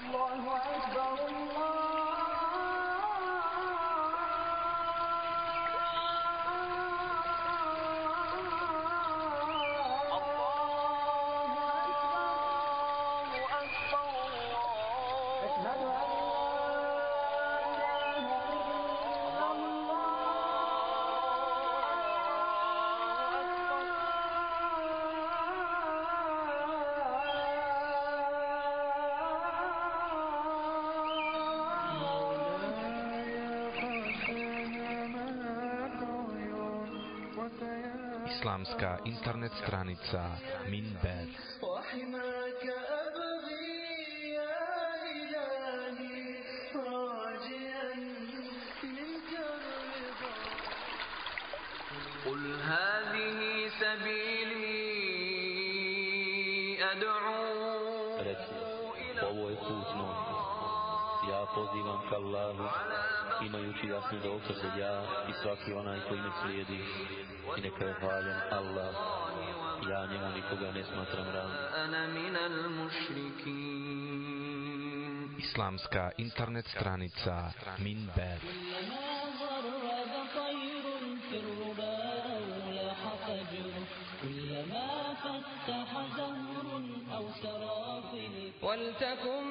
الله أكبر الله Islamska internet stranica Minber. وحماك أبغي يا إلهي راجيا منك الرضا قل هذه سبيلي أدعو Reci, ovo je put moj. Ja pozivam ka Allahu, imajući jasne dokaze ja i svaki onaj koji me slijedi. I neka je hvaljen Allah. Ja njemu nikoga ne smatram ravnim. Islamska internet stranica Minber. كلما فتح زهر أو سرافل ولتكن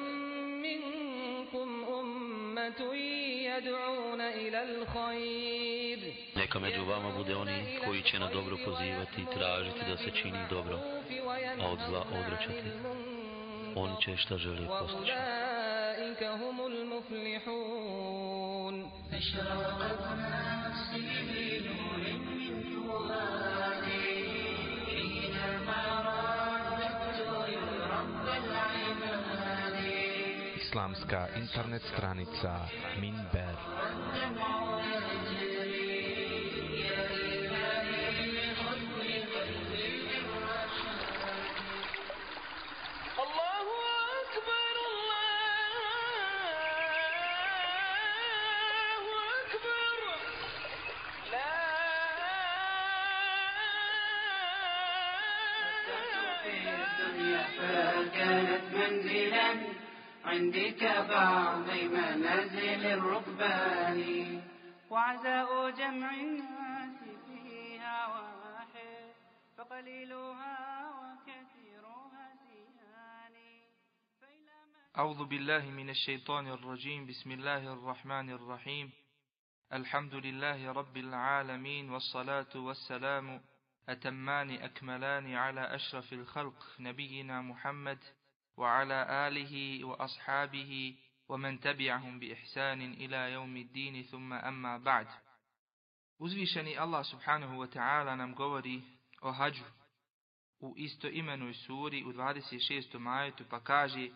منكم أمة يدعون إلى الخير neka među vama bude oni koji će na dobro pozivati i tražiti da se čini dobro, a od zla odrećati. On će šta želi postići. Islamska internet stranica Minber. فكانت منزلا عندي كبعض منازل الركبان. وعزاء جمع الناس فيها واحد فقليلها وكثيرها أعوذ بالله من الشيطان الرجيم. بسم الله الرحمن الرحيم. الحمد لله رب العالمين والصلاة والسلام أتمان أكملان على أشرف الخلق نبينا محمد وعلى آله وأصحابه ومن تبعهم بإحسان إلى يوم الدين ثم أما بعد Uzvišeni Allah subhanahu wa ta'ala nam govori o hađu u isto imenoj suri u 26. majetu pa kaže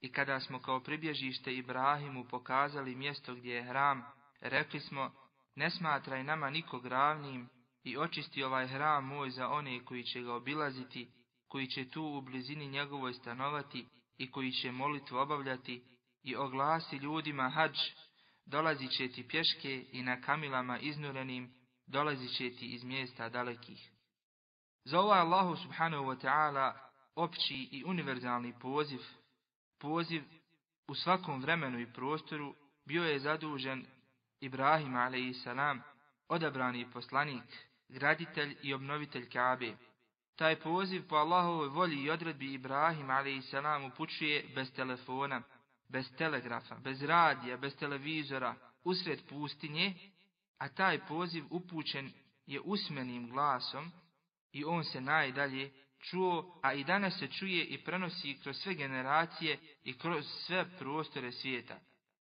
i kada smo kao pribježište Ibrahimu pokazali mjesto gdje je hram, rekli smo, ne smatraj nama nikog ravnim i očisti ovaj hram moj za one koji će ga obilaziti, koji će tu u blizini njegovoj stanovati i koji će molitvu obavljati i oglasi ljudima hađ, dolazit će ti pješke i na kamilama iznurenim, dolazit će ti iz mjesta dalekih. Za ovaj Allahu subhanahu wa ta'ala opći i univerzalni poziv poziv u svakom vremenu i prostoru bio je zadužen Ibrahim a.s. odabrani poslanik, graditelj i obnovitelj Kabe. Taj poziv po Allahovoj volji i odredbi Ibrahim a.s. upućuje bez telefona, bez telegrafa, bez radija, bez televizora, usred pustinje, a taj poziv upućen je usmenim glasom i on se najdalje čuo, a i danas se čuje i prenosi kroz sve generacije i kroz sve prostore svijeta.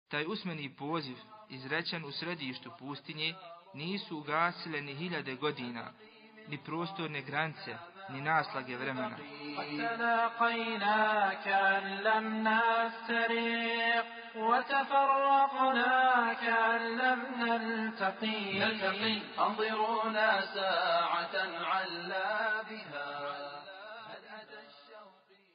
Taj usmeni poziv, izrečen u središtu pustinje, nisu ugasile ni hiljade godina, ni prostorne granice, ni naslage vremena. تلاقينا كأن لم نفترق وتفرقنا كأن لم نلتقي انظرونا ساعة علا بها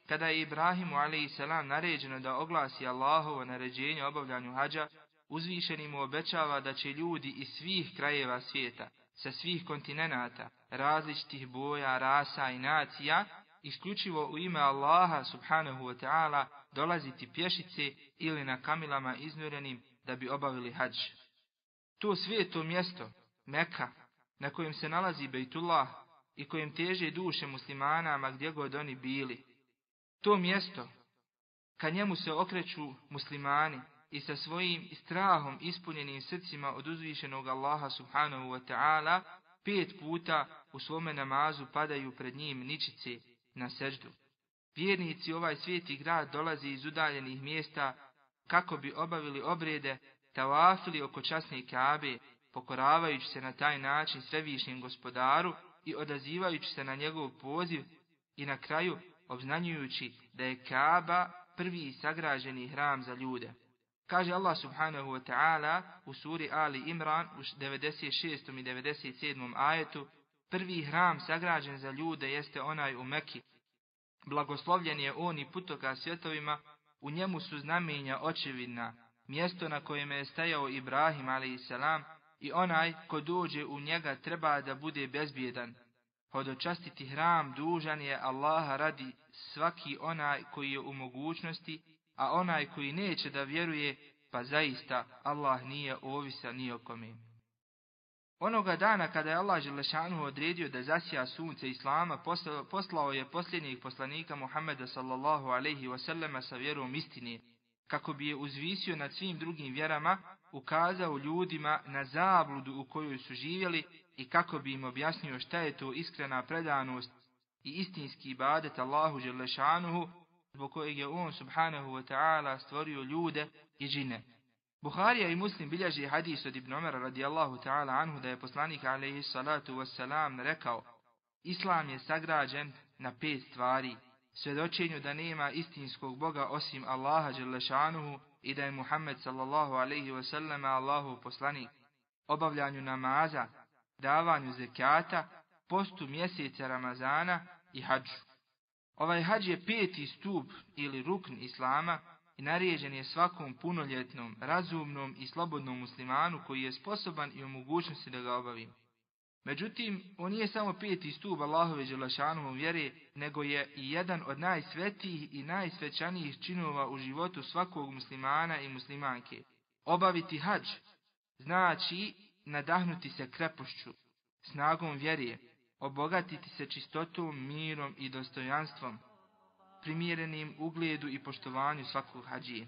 Kada je Ibrahimu a.s. naređeno da oglasi Allahovo naređenje o obavljanju hađa, uzvišeni mu obećava da će ljudi iz svih krajeva svijeta, sa svih kontinenata, različitih boja, rasa i nacija, isključivo u ime Allaha subhanahu wa ta'ala dolaziti pješice ili na kamilama iznurjenim da bi obavili hađ. To svijeto mjesto, Meka, na kojem se nalazi Bejtullah i kojem teže duše muslimanama gdje god oni bili. To mjesto, ka njemu se okreću muslimani i sa svojim strahom ispunjenim srcima od uzvišenog Allaha subhanahu wa ta'ala, pet puta u svome namazu padaju pred njim ničice na seždu. Vjernici ovaj svijeti grad dolazi iz udaljenih mjesta kako bi obavili obrede, tavafili oko časne Kabe, pokoravajući se na taj način svevišnjem gospodaru i odazivajući se na njegov poziv i na kraju obznanjujući da je Kaaba prvi sagrađeni hram za ljude. Kaže Allah subhanahu wa ta'ala u suri Ali Imran u 96. i 97. ajetu, prvi hram sagrađen za ljude jeste onaj u Meki. Blagoslovljen je on i putoka svjetovima, u njemu su znamenja očevidna, mjesto na kojem je stajao Ibrahim a.s. i onaj ko dođe u njega treba da bude bezbjedan. Hodočastiti hram dužan je Allaha radi svaki onaj koji je u mogućnosti, a onaj koji neće da vjeruje, pa zaista Allah nije ovisan ni o kome. Onoga dana kada je Allah Želešanu odredio da zasija sunce Islama, poslao je posljednjih poslanika Muhammeda sallallahu alaihi wasallama sa vjerom istine, kako bi je uzvisio nad svim drugim vjerama, ukazao ljudima na zabludu u kojoj su živjeli i kako bi im objasnio šta je to iskrena predanost i istinski ibadet Allahu Želešanuhu, zbog kojeg je on subhanahu wa ta'ala stvorio ljude i džine. Buharija i Muslim bilježi hadis od Ibn Omara radijallahu ta'ala anhu da je poslanik alaihi salatu wassalam rekao Islam je sagrađen na pet stvari, svjedočenju da nema istinskog Boga osim Allaha Đelešanuhu i da je Muhammed sallallahu alaihi wasallam Allahu poslanik, obavljanju namaza, davanju zekata, postu mjeseca Ramazana i hađu. Ovaj hađ je peti stup ili rukn Islama i naređen je svakom punoljetnom, razumnom i slobodnom muslimanu koji je sposoban i u mogućnosti da ga obavi. Međutim, on nije samo peti stup Allahove Đelašanuhu vjere, nego je i jedan od najsvetijih i najsvećanijih činova u životu svakog muslimana i muslimanke. Obaviti hađ znači nadahnuti se krepošću, snagom vjerije, obogatiti se čistotom, mirom i dostojanstvom, primjerenim ugledu i poštovanju svakog hađije.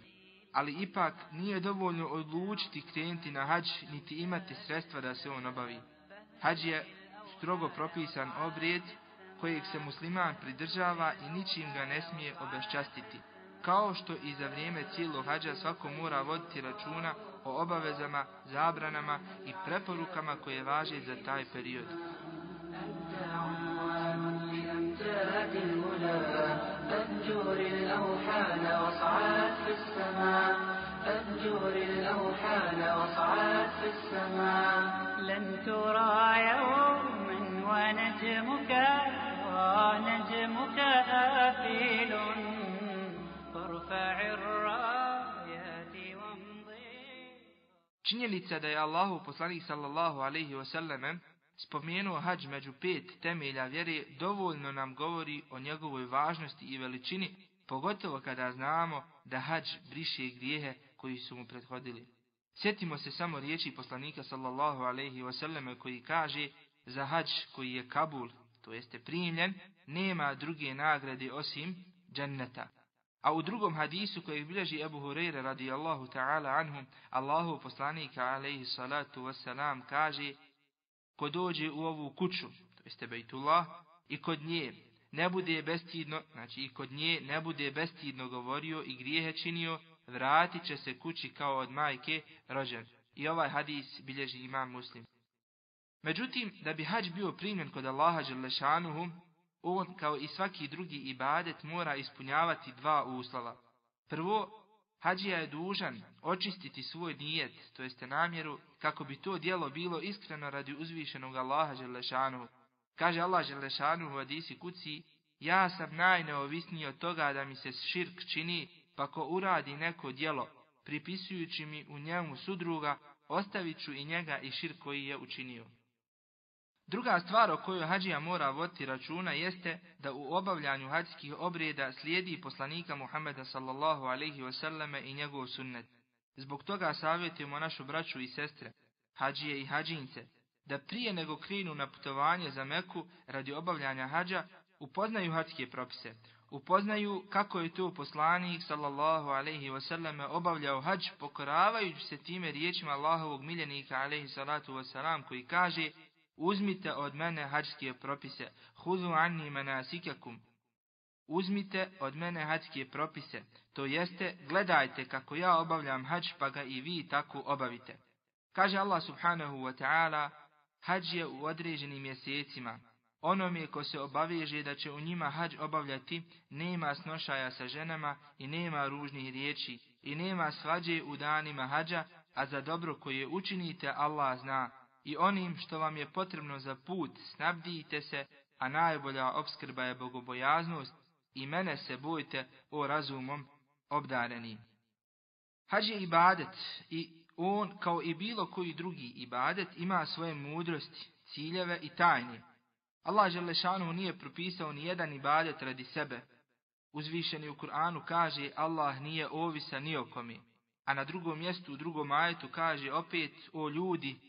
Ali ipak nije dovoljno odlučiti krenuti na hađ, niti imati sredstva da se on obavi. Hađ je strogo propisan obrijed kojeg se musliman pridržava i ničim ga ne smije obeščastiti. Kao što i za vrijeme cijelog hađa svako mora voditi računa o obavezama, zabranama i preporukama koje važe za taj period. فانجر الأوحال وصعد في السماء. فانجر الأوحال وصعد في السماء. لن ترى يوما ونجمك ونجمك آفل. فارفع الرايات وامضي. Činjenica da je Allahu poslanik sallallahu alaihi wasallam spomenuo hađ među pet temelja vjere dovoljno nam govori o njegovoj važnosti i veličini, pogotovo kada znamo da hađ briše grijehe koji su mu prethodili. Sjetimo se samo riječi poslanika sallallahu alaihi wasallam koji kaže za hađ koji je Kabul, to jeste primljen, nema druge nagrade osim dženneta. A u drugom hadisu kojeg bilježi Ebu Hureyre radijallahu ta'ala anhum, Allahu poslanika alaihi salatu wasalam kaže ko dođe u ovu kuću, to jeste Bejtullah, i kod nje ne bude bestidno, znači i kod nje ne bude bestidno govorio i grijehe činio, vratit će se kući kao od majke rođen. I ovaj hadis bilježi imam muslim. Međutim, da bi hađ bio primjen kod Allaha Đelešanuhu, on kao i svaki drugi ibadet mora ispunjavati dva uslova. Prvo, hađija je dužan očistiti svoj nijet, to jeste namjeru, kako bi to dijelo bilo iskreno radi uzvišenog Allaha Želešanuhu. Kaže Allah Želešanuhu u Adisi kuci, ja sam najneovisniji od toga da mi se širk čini, pa ko uradi neko dijelo, pripisujući mi u njemu sudruga, ostavit ću i njega i širk koji je učinio. Druga stvar o kojoj hađija mora voditi računa jeste da u obavljanju hađskih obreda slijedi poslanika Muhammeda sallallahu alaihi wasallame i njegov sunnet. Zbog toga savjetujemo našu braću i sestre, hađije i hađince, da prije nego krenu na putovanje za Meku radi obavljanja hađa, upoznaju hađske propise, upoznaju kako je to poslanik sallallahu alaihi wasallame obavljao hađ pokoravajući se time riječima Allahovog miljenika alaihi salatu wasalam koji kaže uzmite od mene hađske propise, hudu anni manasikakum, uzmite od mene hađske propise, to jeste gledajte kako ja obavljam hađ pa ga i vi tako obavite. Kaže Allah subhanahu wa ta'ala, hađ je u određenim mjesecima. Onome ko se obaveže da će u njima hađ obavljati, nema snošaja sa ženama i nema ružnih riječi i nema svađe u danima hađa, a za dobro koje učinite Allah zna. I onim što vam je potrebno za put, snabdijte se, a najbolja obskrba je bogobojaznost i mene se bojte o razumom obdareni. Hađ ibadet i on, kao i bilo koji drugi ibadet, ima svoje mudrosti, ciljeve i tajne. Allah Želešanu nije propisao ni jedan ibadet radi sebe. Uzvišeni u Kur'anu kaže Allah nije ovisa ni o. A na drugom mjestu, u drugom ajetu kaže opet o ljudi,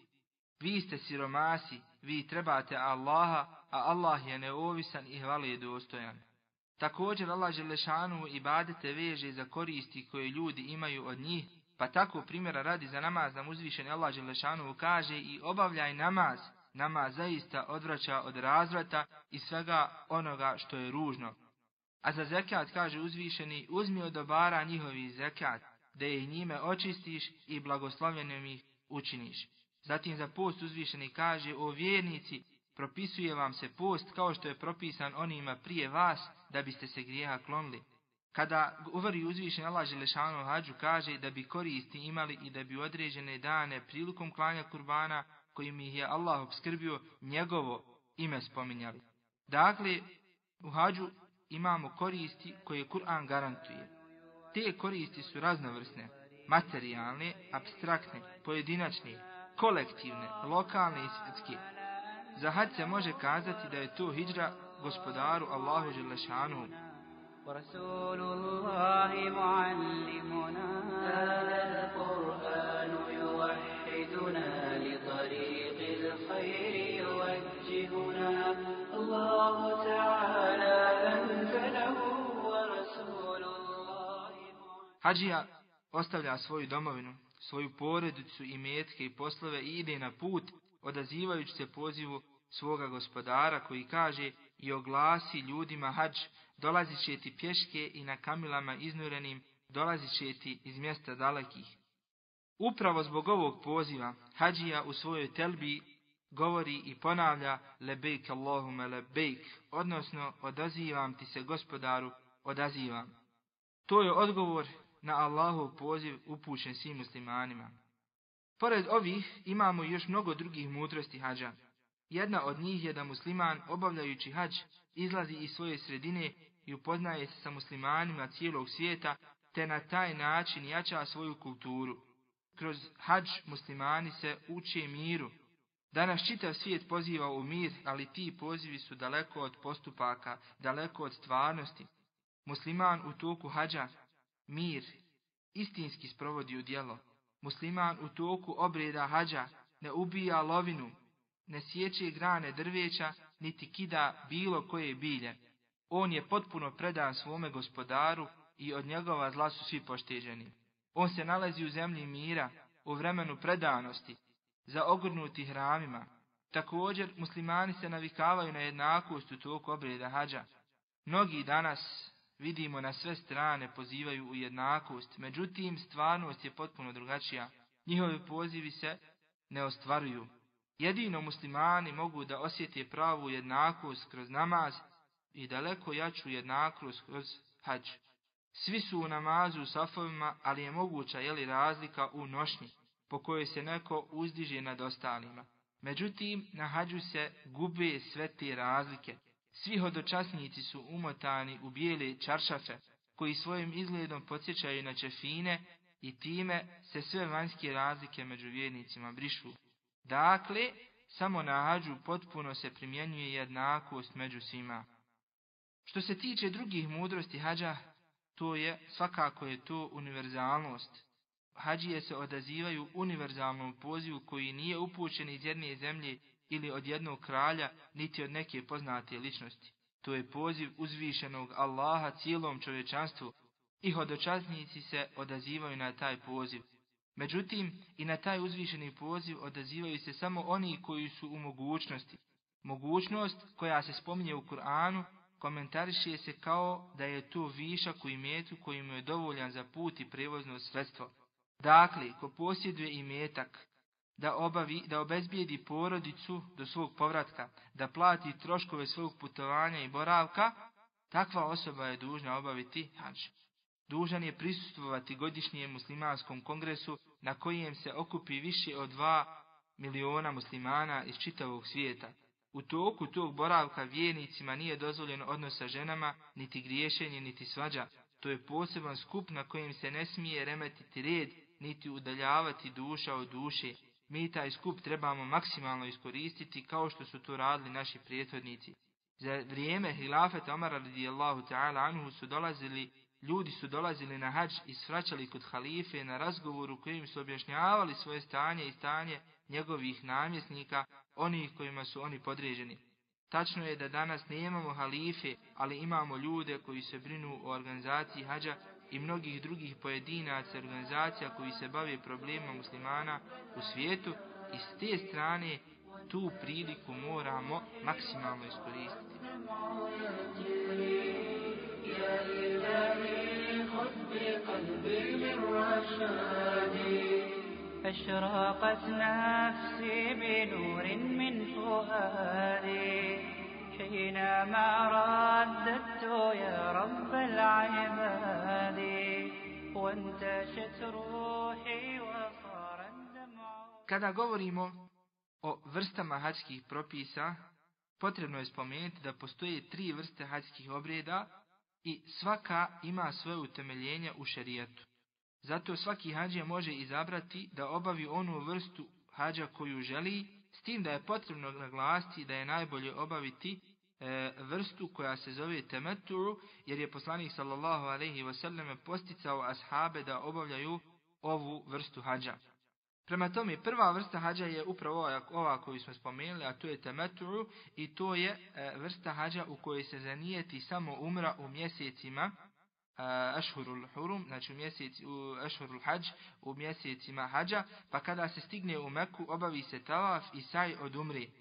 vi ste siromasi, vi trebate Allaha, a Allah je neovisan i hvale dostojan. Također Allah Želešanu ibadete veže za koristi koje ljudi imaju od njih, pa tako primjera radi za namaz nam uzvišeni Allah Želešanu kaže i obavljaj namaz, namaz zaista odvraća od razvrata i svega onoga što je ružno. A za zekat kaže uzvišeni, uzmi od dobara njihovi zekat, da ih njime očistiš i blagoslovljenim ih učiniš. Zatim za post uzvišeni kaže, o vjernici, propisuje vam se post kao što je propisan onima prije vas, da biste se grijeha klonili. Kada govori uzvišen Allah Želešanu hađu, kaže da bi koristi imali i da bi određene dane prilikom klanja kurbana, kojim ih je Allah obskrbio, njegovo ime spominjali. Dakle, u hađu imamo koristi koje Kur'an garantuje. Te koristi su raznovrsne, materijalne, abstraktne, pojedinačne, kolektivne, lokalne i svjetske. Za hađ se može kazati da je to hijđra gospodaru Allahu Želešanu. ورسول الله معلمنا هذا القرآن يوحدنا لطريق الخير يوجهنا الله تعالى أنزله ورسول الله Hadžija ostavlja svoju domovinu, svoju porodicu i metke i poslove i ide na put, odazivajući se pozivu svoga gospodara koji kaže i oglasi ljudima hađ, dolazit će ti pješke i na kamilama iznurenim, dolazit će ti iz mjesta dalekih. Upravo zbog ovog poziva, hađija u svojoj telbi govori i ponavlja lebejk Allahume lebejk, odnosno odazivam ti se gospodaru, odazivam. To je odgovor na Allahov poziv upućen svim muslimanima. Pored ovih imamo još mnogo drugih mudrosti hađa. Jedna od njih je da musliman obavljajući hađ izlazi iz svoje sredine i upoznaje se sa muslimanima cijelog svijeta, te na taj način jača svoju kulturu. Kroz hađ muslimani se uče miru. Danas čitav svijet poziva u mir, ali ti pozivi su daleko od postupaka, daleko od stvarnosti. Musliman u toku hađa mir istinski sprovodi u djelo. Musliman u toku obreda hađa ne ubija lovinu, ne sjeće grane drveća, niti kida bilo koje bilje. On je potpuno predan svome gospodaru i od njegova zla su svi pošteđeni. On se nalazi u zemlji mira, u vremenu predanosti, za ogrnuti hramima. Također, muslimani se navikavaju na jednakost u toku obreda hađa. Mnogi danas, vidimo na sve strane, pozivaju u jednakost, međutim, stvarnost je potpuno drugačija. Njihovi pozivi se ne ostvaruju. Jedino muslimani mogu da osjete pravu jednakost kroz namaz i daleko jaču jednakost kroz hađ. Svi su u namazu u safovima, ali je moguća jeli razlika u nošnji, po kojoj se neko uzdiže nad ostalima. Međutim, na hađu se gube sve te razlike. Svi hodočasnici su umotani u bijele čaršafe, koji svojim izgledom podsjećaju na čefine i time se sve vanjske razlike među vjernicima brišu. Dakle, samo na hađu potpuno se primjenjuje jednakost među svima. Što se tiče drugih mudrosti hađa, to je, svakako je to univerzalnost. Hađije se odazivaju univerzalnom pozivu koji nije upućen iz jedne zemlje ili od jednog kralja, niti od neke poznate ličnosti. To je poziv uzvišenog Allaha cijelom čovječanstvu i hodočasnici se odazivaju na taj poziv. Međutim, i na taj uzvišeni poziv odazivaju se samo oni koji su u mogućnosti. Mogućnost koja se spominje u Kur'anu komentariše se kao da je to višak u imetu koji mu je dovoljan za put i prevozno sredstvo. Dakle, ko posjeduje imetak, da obavi, da obezbijedi porodicu do svog povratka, da plati troškove svog putovanja i boravka, takva osoba je dužna obaviti hađ. Dužan je prisustvovati godišnjem muslimanskom kongresu na kojem se okupi više od dva miliona muslimana iz čitavog svijeta. U toku tog boravka vjernicima nije dozvoljeno odnos sa ženama, niti griješenje, niti svađa. To je poseban skup na kojem se ne smije remetiti red, niti udaljavati duša od duše. Mi taj skup trebamo maksimalno iskoristiti kao što su to radili naši prethodnici. Za vrijeme hilafeta Omara radijallahu ta'ala anhu su dolazili Ljudi su dolazili na hađ i svraćali kod halife na razgovoru kojim su objašnjavali svoje stanje i stanje njegovih namjesnika, onih kojima su oni podređeni. Tačno je da danas nemamo halife, ali imamo ljude koji se brinu o organizaciji hađa i mnogih drugih pojedinaca organizacija koji se bave problemom muslimana u svijetu i s te strane tu priliku moramo maksimalno iskoristiti. يا إلهي خذ بقلبي من رشادي أشرقت نفسي بنور من فؤادي حينما رددت يا رب العباد وانتشت روحي وصار الدمع Kada govorimo o vrstama hađskih propisa, potrebno je spomenuti da postoje tri vrste hađskih obreda i svaka ima svoje utemeljenje u šerijatu. Zato svaki hađija može izabrati da obavi onu vrstu hađa koju želi, s tim da je potrebno naglasiti da je najbolje obaviti e, vrstu koja se zove temeturu, jer je poslanik sallallahu alaihi wasallam posticao ashabe da obavljaju ovu vrstu hađa. Prema tome, prva vrsta hađa je upravo ova, koju smo spomenuli, a to je temeturu i to je e, vrsta hađa u kojoj se zanijeti samo umra u mjesecima Ashurul Hurum, znači u mjeseci, u Ashurul Hajj, u mjesecima hađa, pa kada se stigne u Meku, obavi se tavaf i saj od umri.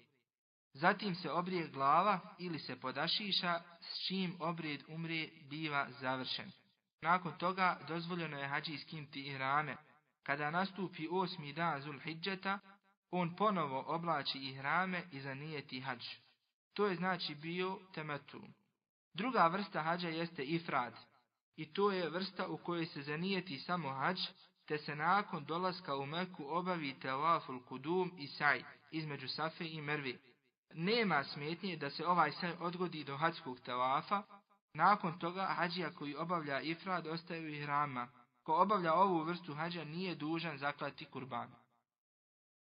Zatim se obrije glava ili se podašiša, s čim obrijed umri biva završen. Nakon toga dozvoljeno je hađi skinti i rame. Kada nastupi osmi dan Zulhidžeta, on ponovo oblači ihrame i zanijeti hađ. To je znači bio temetu. Druga vrsta hađa jeste ifrad. I to je vrsta u kojoj se zanijeti samo hađ, te se nakon dolaska u Meku obavi tevaful kudum i saj između Safe i Mervi. Nema smetnje da se ovaj saj odgodi do hađskog tevafa, nakon toga hađija koji obavlja ifrad ostaju i hrama, ko obavlja ovu vrstu hađa nije dužan zaklati kurban.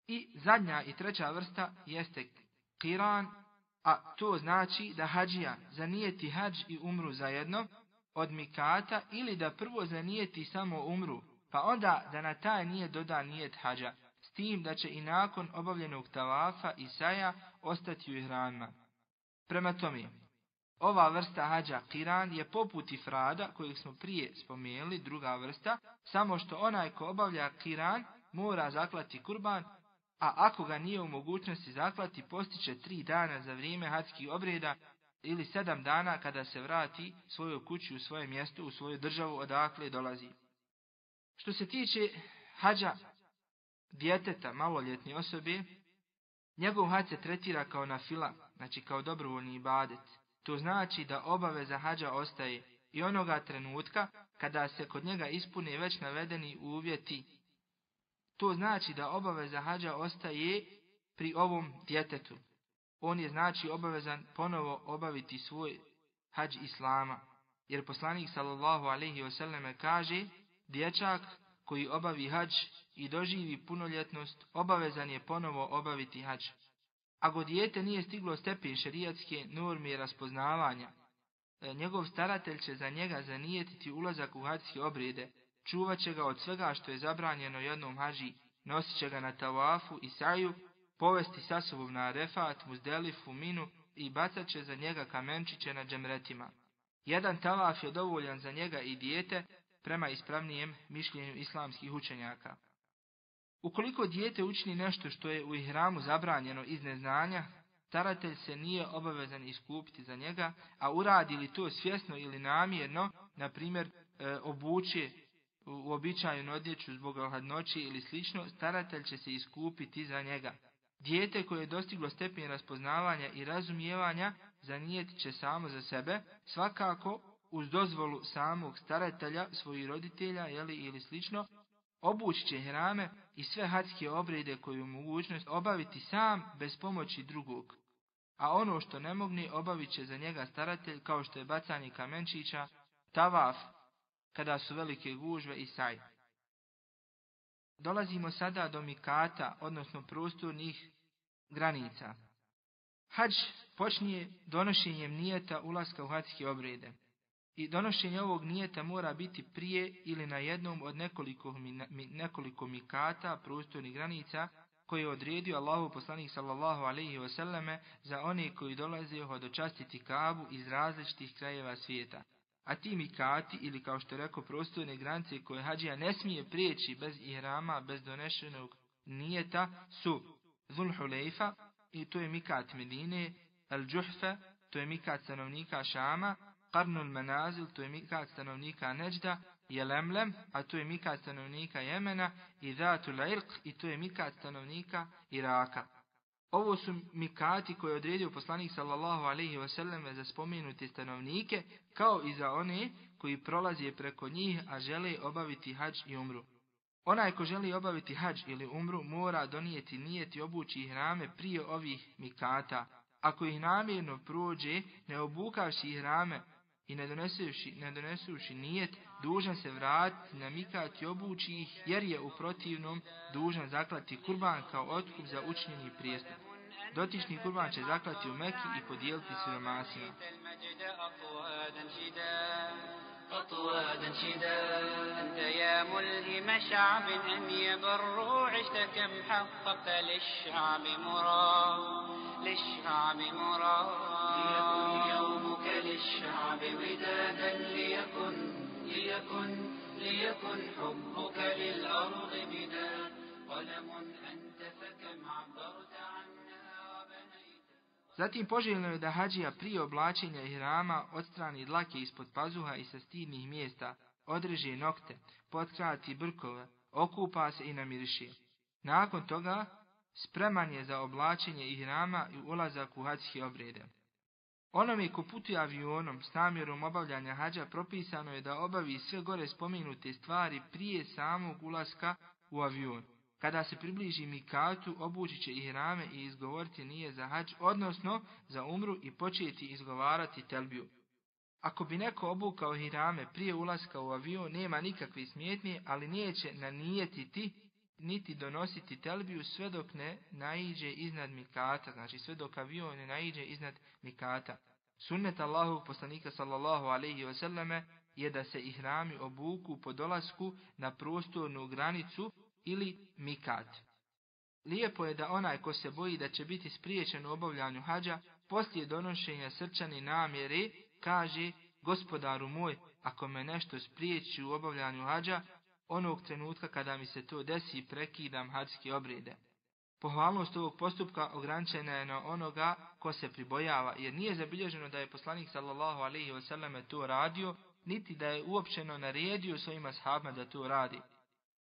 I zadnja i treća vrsta jeste kiran, a to znači da hađija zanijeti hađ i umru zajedno od mikata ili da prvo zanijeti samo umru, pa onda da na taj nije doda nijet hađa, s tim da će i nakon obavljenog tavafa i saja ostati u ihranima. Prema tome, ova vrsta hađa kiran je poput ifrada kojeg smo prije spomenuli, druga vrsta, samo što onaj ko obavlja kiran mora zaklati kurban, a ako ga nije u mogućnosti zaklati, postiće tri dana za vrijeme hađskih obreda ili sedam dana kada se vrati svojoj kući u svoje mjesto, u svoju državu odakle dolazi. Što se tiče hađa djeteta maloljetne osobe, njegov hađ se tretira kao na fila, znači kao dobrovoljni ibadet. To znači da obaveza hađa ostaje i onoga trenutka kada se kod njega ispune već navedeni uvjeti. To znači da obaveza hađa ostaje pri ovom djetetu. On je znači obavezan ponovo obaviti svoj hađ islama. Jer poslanik sallallahu alaihi wasallam kaže, dječak koji obavi hađ i doživi punoljetnost, obavezan je ponovo obaviti hađ. Ako dijete nije stiglo stepen šerijatske norme raspoznavanja, e, njegov staratelj će za njega zanijetiti ulazak u hađske obrede, čuvat će ga od svega što je zabranjeno jednom hađi, nosit će ga na tavafu i saju, povesti sa sobom na refat, muzdelifu, minu i bacat će za njega kamenčiće na džemretima. Jedan tavaf je dovoljan za njega i dijete prema ispravnijem mišljenju islamskih učenjaka. Ukoliko dijete učini nešto što je u ihramu zabranjeno iz neznanja, staratelj se nije obavezan iskupiti za njega, a uradi li to svjesno ili namjerno, na primjer e, obuče u običaju odjeću zbog hladnoći ili slično, staratelj će se iskupiti za njega. Dijete koje je dostiglo stepen raspoznavanja i razumijevanja zanijet će samo za sebe, svakako uz dozvolu samog staratelja, svojih roditelja jeli, ili slično, obući će hrame i sve hadske obrede koju mogućnost obaviti sam bez pomoći drugog. A ono što ne mogne obavit će za njega staratelj kao što je bacanje kamenčića, tavaf, kada su velike gužve i saj. Dolazimo sada do mikata, odnosno prostornih granica. Hadž počinje donošenjem nijeta ulaska u hadske obrede. I donošenje ovog nijeta mora biti prije ili na jednom od nekoliko, nekoliko mikata, prostornih granica, koje je odredio Allahu poslanik sallallahu alaihi wasallame za one koji dolaze hodočastiti kabu iz različitih krajeva svijeta. A ti mikati, ili kao što rekao prostorne granice koje hađija ne smije prijeći bez ihrama, bez donešenog nijeta, su Zulhulejfa, i to je mikat Medine, Al Džuhfe, to je mikat stanovnika Šama, Qarnul Manazil, to je mikat stanovnika Neđda, Jelemlem, a to je mikat stanovnika Jemena, i Dhatul Irq, i to je mikat stanovnika Iraka. Ovo su mikati koje je odredio poslanik sallallahu alaihi wasallam za spomenute stanovnike, kao i za one koji prolaze preko njih, a žele obaviti hađ i umru. Onaj ko želi obaviti hađ ili umru mora donijeti nijeti obući hrame prije ovih mikata. Ako ih namjerno prođe, ne obukavši hrame i ne donesuši, ne donesuši nijet, dužan se vratiti na mikat i obući ih, jer je u protivnom dužan zaklati kurban kao otkup za učinjeni prijestup. Dotični kurban će zaklati u Meki i podijeliti siromasima. أطوادا شدا أنت يا ملهم شعب أن يبروا عشت كم حققت للشعب مراد للشعب مراد ليكن يومك للشعب ودادا ليكن ليكن ليكن حبك للأرض بداد قلم أنت فكم عبرت عنها وبنيت Zatim poželjno je da hađija prije oblačenja ihrama odstrani dlake ispod pazuha i sa stidnih mjesta, odreže nokte, potkrati brkove, okupa se i namiriši. Nakon toga spreman je za oblačenje ihrama i ulazak u hađske obrede. Onome ko putuje avionom s namjerom obavljanja hađa propisano je da obavi sve gore spomenute stvari prije samog ulaska u avion. Kada se približi mikatu, obući će ihrame i izgovoriti nije za hađ, odnosno za umru i početi izgovarati telbiju. Ako bi neko obukao hirame prije ulaska u avion, nema nikakve smjetnje, ali neće nanijetiti niti donositi telbiju sve dok ne naiđe iznad mikata, znači sve dok avion ne naiđe iznad mikata. Sunnet Allahu poslanika sallallahu alaihi wasallame je da se ihrami obuku po dolasku na prostornu granicu ili mikat. Lijepo je da onaj ko se boji da će biti spriječen u obavljanju hađa, poslije donošenja srčani namjere, kaže, gospodaru moj, ako me nešto spriječi u obavljanju hađa, onog trenutka kada mi se to desi, prekidam hađske obrede. Pohvalnost ovog postupka ograničena je na onoga ko se pribojava, jer nije zabilježeno da je poslanik sallallahu alaihi wasallam to radio, niti da je uopćeno naredio svojima sahabima da to radi.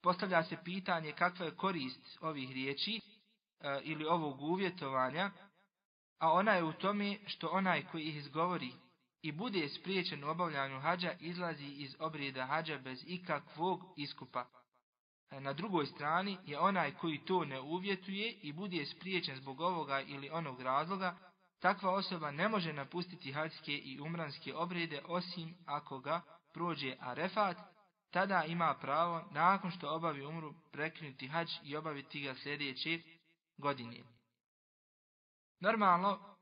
Postavlja se pitanje kakva je korist ovih riječi e, ili ovog uvjetovanja, a ona je u tome što onaj koji ih izgovori i bude spriječen u obavljanju hađa izlazi iz obrijeda hađa bez ikakvog iskupa. E, na drugoj strani je onaj koji to ne uvjetuje i bude spriječen zbog ovoga ili onog razloga, takva osoba ne može napustiti hađske i umranske obrede osim ako ga prođe arefat, tada ima pravo nakon što obavi umru prekinuti hađ i obaviti ga sljedeće godine. Normalno,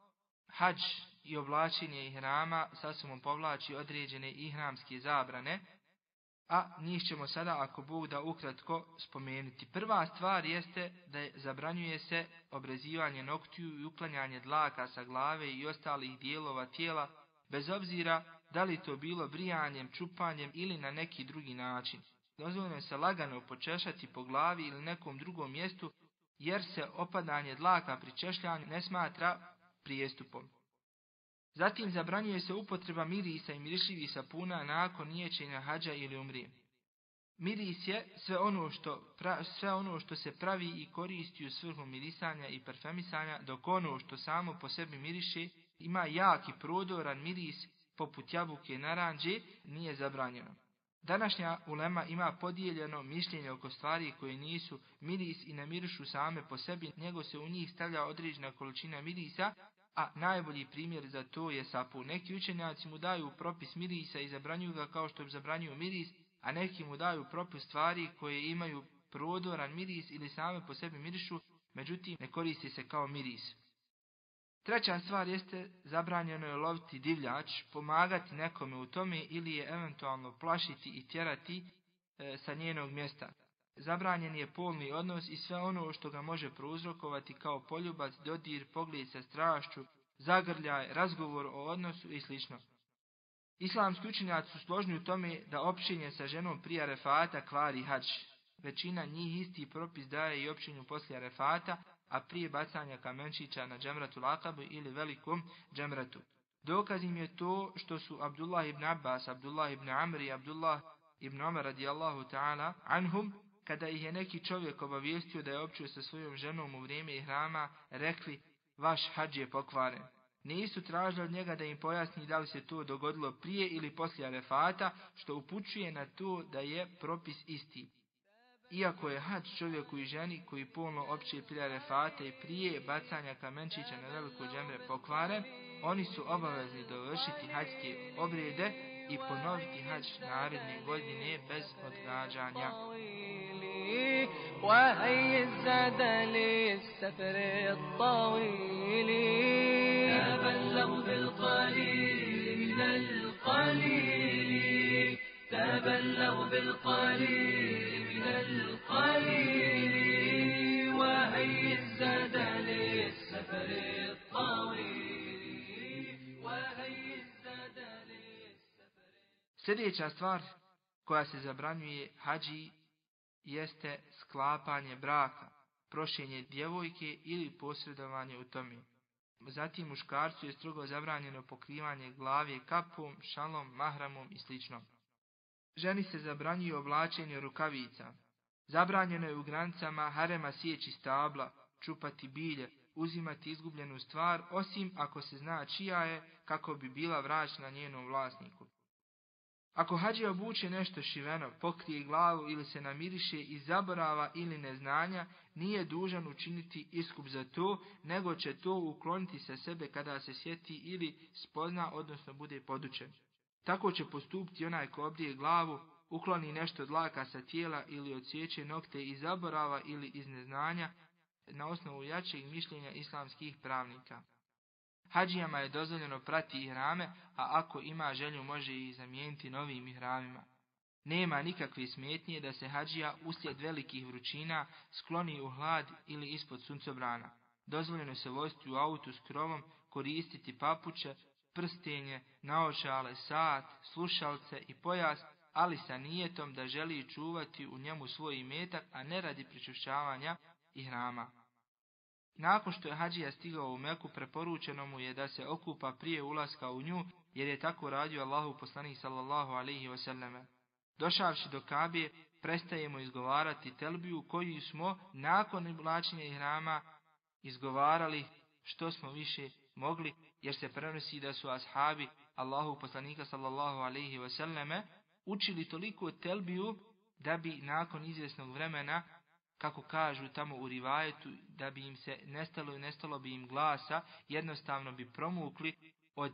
hađ i oblačenje ihrama sa sobom povlači određene ihramske zabrane, a njih ćemo sada, ako Bog da ukratko, spomenuti. Prva stvar jeste da je, zabranjuje se obrezivanje noktiju i uklanjanje dlaka sa glave i ostalih dijelova tijela, bez obzira da li to bilo brijanjem, čupanjem ili na neki drugi način. Dozvoljeno je se lagano počešati po glavi ili nekom drugom mjestu, jer se opadanje dlaka pri češljanju ne smatra prijestupom. Zatim zabranjuje se upotreba mirisa i mirišljivih sapuna nakon niječenja hađa ili umrije. Miris je sve ono, što, pra, sve ono što se pravi i koristi u svrhu mirisanja i parfemisanja, dok ono što samo po sebi miriše ima jak i prodoran miris poput jabuke naranđe, nije zabranjeno. Današnja ulema ima podijeljeno mišljenje oko stvari koje nisu miris i ne mirišu same po sebi, nego se u njih stavlja određena količina mirisa, a najbolji primjer za to je sapun. Neki učenjaci mu daju propis mirisa i zabranjuju ga kao što zabranjuju miris, a neki mu daju propis stvari koje imaju prodoran miris ili same po sebi mirišu, međutim ne koristi se kao miris. Treća stvar jeste zabranjeno je loviti divljač, pomagati nekome u tome ili je eventualno plašiti i tjerati e, sa njenog mjesta. Zabranjen je polni odnos i sve ono što ga može prouzrokovati kao poljubac, dodir, pogled sa strašću, zagrljaj, razgovor o odnosu i sl. Islamski učenjaci su složni u tome da opšenje sa ženom prije refata kvari hač. Većina njih isti propis daje i opšenju poslije refata, a prije bacanja kamenčića na džemratu lakabu ili velikom džemratu. Dokaz im je to što su Abdullah ibn Abbas, Abdullah ibn Amr i Abdullah ibn Omar radijallahu ta'ala anhum, kada ih je neki čovjek obavijestio da je općio sa svojom ženom u vrijeme hrama, rekli, vaš hađ je pokvaren. Nisu tražili od njega da im pojasni da li se to dogodilo prije ili poslije refata, što upućuje na to da je propis isti. Iako je hađ čovjeku i ženi koji polno opće prije refate i prije bacanja kamenčića na veliku džemre pokvaren, oni su obavezni dovršiti hađske obrijede i ponoviti hađ naredne godine bez odgađanja. تبلغ بالقليل Sljedeća stvar koja se zabranjuje hađi jeste sklapanje braka, prošenje djevojke ili posredovanje u tome. Zatim muškarcu je strogo zabranjeno pokrivanje glave kapom, šalom, mahramom i sl. Ženi se zabranjuje oblačenje rukavica. Zabranjeno je u granicama harema sjeći stabla, čupati bilje, uzimati izgubljenu stvar, osim ako se zna čija je, kako bi bila vraćna njenom vlasniku. Ako hađi obuče nešto šiveno, pokrije glavu ili se namiriše iz zaborava ili neznanja, nije dužan učiniti iskup za to, nego će to ukloniti sa sebe kada se sjeti ili spozna, odnosno bude podučen. Tako će postupiti onaj ko obrije glavu, ukloni nešto dlaka sa tijela ili odsjeće nokte iz zaborava ili iz neznanja, na osnovu jačeg mišljenja islamskih pravnika. Hadžijama je dozvoljeno prati ihrame, a ako ima želju može ih zamijeniti novim ihramima. Nema nikakve smetnje da se hađija uslijed velikih vrućina skloni u hlad ili ispod suncobrana. Dozvoljeno se voziti u autu s krovom, koristiti papuče, prstenje, naočale, sat, slušalce i pojas, ali sa nijetom da želi čuvati u njemu svoj imetak, a ne radi pričušćavanja ihrama. Nakon što je Hadžija stigao u Meku, preporučeno mu je da se okupa prije ulaska u nju, jer je tako radio Allahu poslanik sallallahu alaihi wasallam. Došavši do Kabije, prestajemo izgovarati telbiju koju smo nakon oblačenja ihrama izgovarali što smo više mogli, jer se prenosi da su ashabi Allahu poslanika sallallahu alaihi wasallam učili toliko telbiju da bi nakon izvjesnog vremena kako kažu tamo u rivajetu, da bi im se nestalo i nestalo bi im glasa, jednostavno bi promukli od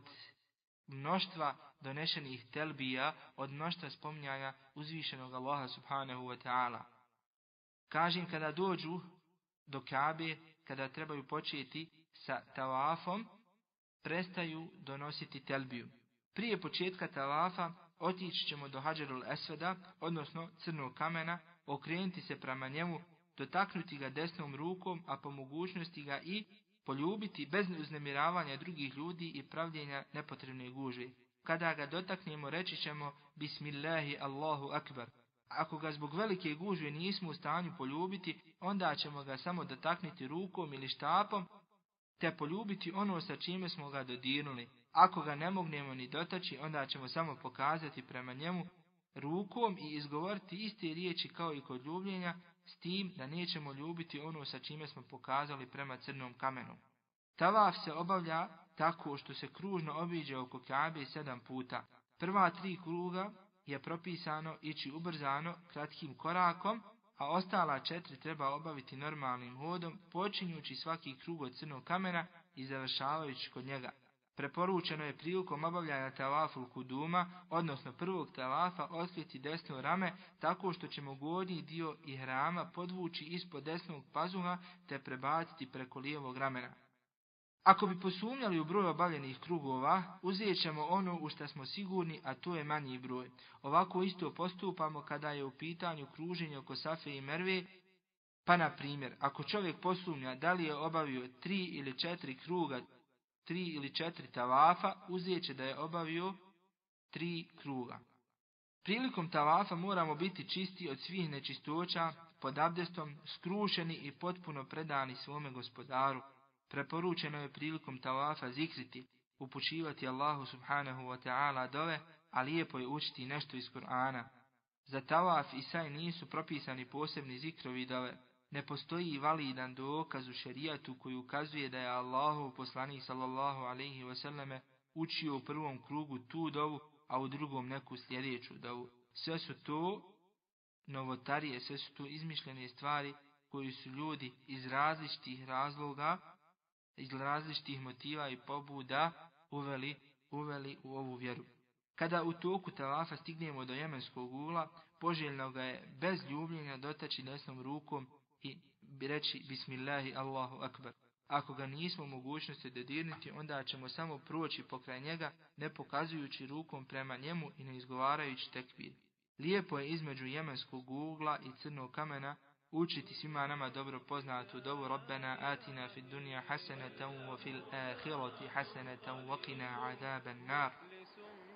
mnoštva donešenih telbija, od mnoštva spominjanja uzvišenog Allaha subhanahu wa ta'ala. Kažem, kada dođu do Kabe, kada trebaju početi sa tavafom prestaju donositi telbiju. Prije početka tavafa otići ćemo do Hadžarul Esveda, odnosno crnog kamena, okrenuti se prema njemu, dotaknuti ga desnom rukom, a po mogućnosti ga i poljubiti bez uznemiravanja drugih ljudi i pravljenja nepotrebne gužve. Kada ga dotaknemo reći ćemo Bismillahi Allahu Akbar. Ako ga zbog velike gužve nismo u stanju poljubiti, onda ćemo ga samo dotaknuti rukom ili štapom, te poljubiti ono sa čime smo ga dodirnuli. Ako ga ne mognemo ni dotaći, onda ćemo samo pokazati prema njemu rukom i izgovoriti iste riječi kao i kod ljubljenja, s tim da nećemo ljubiti ono sa čime smo pokazali prema crnom kamenu. Tavaf se obavlja tako što se kružno obiđe oko Kabe sedam puta. Prva tri kruga je propisano ići ubrzano kratkim korakom, a ostala četiri treba obaviti normalnim hodom, počinjući svaki krug od crnog kamena i završavajući kod njega. Preporučeno je prilikom obavljanja tavaful kuduma, odnosno prvog tavafa, otkriti desno rame tako što ćemo gornji dio i hrama podvući ispod desnog pazuha te prebaciti preko lijevog ramena. Ako bi posumnjali u broj obavljenih krugova, uzet ćemo ono u što smo sigurni, a to je manji broj. Ovako isto postupamo kada je u pitanju kruženje oko Safe i Merve, pa na primjer, ako čovjek posumnja da li je obavio tri ili četiri kruga, tri ili četiri tavafa, uzet će da je obavio tri kruga. Prilikom tavafa moramo biti čisti od svih nečistoća, pod abdestom, skrušeni i potpuno predani svome gospodaru. Preporučeno je prilikom tavafa zikriti, upućivati Allahu subhanahu wa ta'ala dove, a lijepo je učiti nešto iz Kur'ana. Za tavaf i saj nisu propisani posebni zikrovi dove. Ne postoji validan dokaz u šerijatu koji ukazuje da je Allahu poslanik sallallahu alaihi wasallame učio u prvom krugu tu dovu, a u drugom neku sljedeću dovu. Sve su to novotarije, sve su to izmišljene stvari koji su ljudi iz različitih razloga iz različitih motiva i pobuda uveli, uveli u ovu vjeru. Kada u toku tavafa stignemo do jemenskog ugla, poželjno ga je bez ljubljenja dotaći desnom rukom i reći Bismillahi Allahu Akbar. Ako ga nismo mogućnosti dodirniti, onda ćemo samo proći pokraj njega, ne pokazujući rukom prema njemu i ne izgovarajući tekbir. Lijepo je između jemenskog ugla i crnog kamena učiti svima nama dobro poznatu dovu Rabbena atina fid dunja hasenatan wa fil ahirati hasenatan wa qina adaban nar.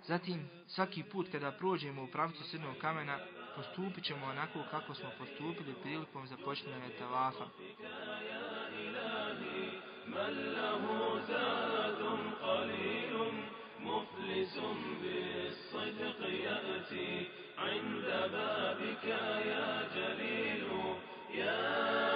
Zatim, svaki put kada prođemo u pravcu crnog kamena, postupit ćemo onako kako smo postupili prilikom započinjanja tavafa. من له زاد قليل مفلس بالصدق يأتي عند بابك يا جليل يا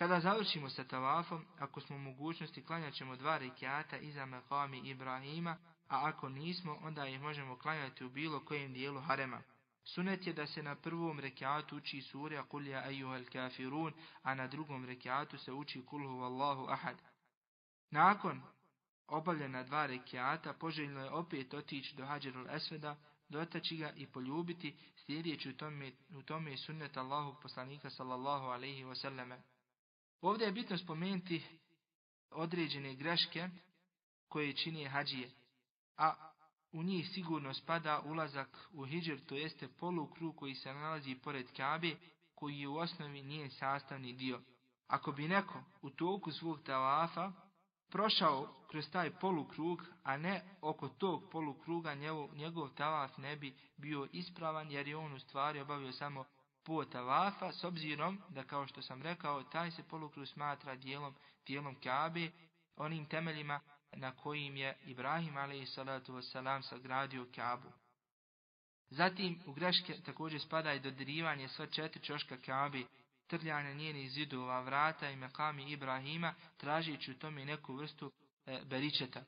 Kada završimo sa tavafom, ako smo u mogućnosti, klanjat ćemo dva rekiata iza Mekami Ibrahima, a ako nismo, onda ih možemo klanjati u bilo kojem dijelu harema. Sunet je da se na prvom rekiatu uči surja Kulja ejuhel kafirun, a na drugom rekiatu se uči Kulhu Allahu ahad. Nakon obavljena dva rekiata, poželjno je opet otići do Hađerul Esveda, dotaći ga i poljubiti, slijedeći u tome, u tome sunnet Allahog poslanika sallallahu alaihi wasallame. Ovdje je bitno spomenuti određene greške koje čini hađije, a u njih sigurno spada ulazak u hijđer, to jeste polukrug koji se nalazi pored Kabe, koji u osnovi nije sastavni dio. Ako bi neko u toku svog tavafa prošao kroz taj polukrug, a ne oko tog polukruga njegov, njegov tavaf ne bi bio ispravan, jer je on u stvari obavio samo po tavafa, s obzirom da, kao što sam rekao, taj se polukrug smatra dijelom, dijelom Kabe, onim temeljima na kojim je Ibrahim a.s. sagradio Kabu. Zatim u greške također spada i dodirivanje sva četiri čoška Kabe, trljanje njenih zidova, vrata i mekami Ibrahima, tražeći u tome neku vrstu e, beričeta.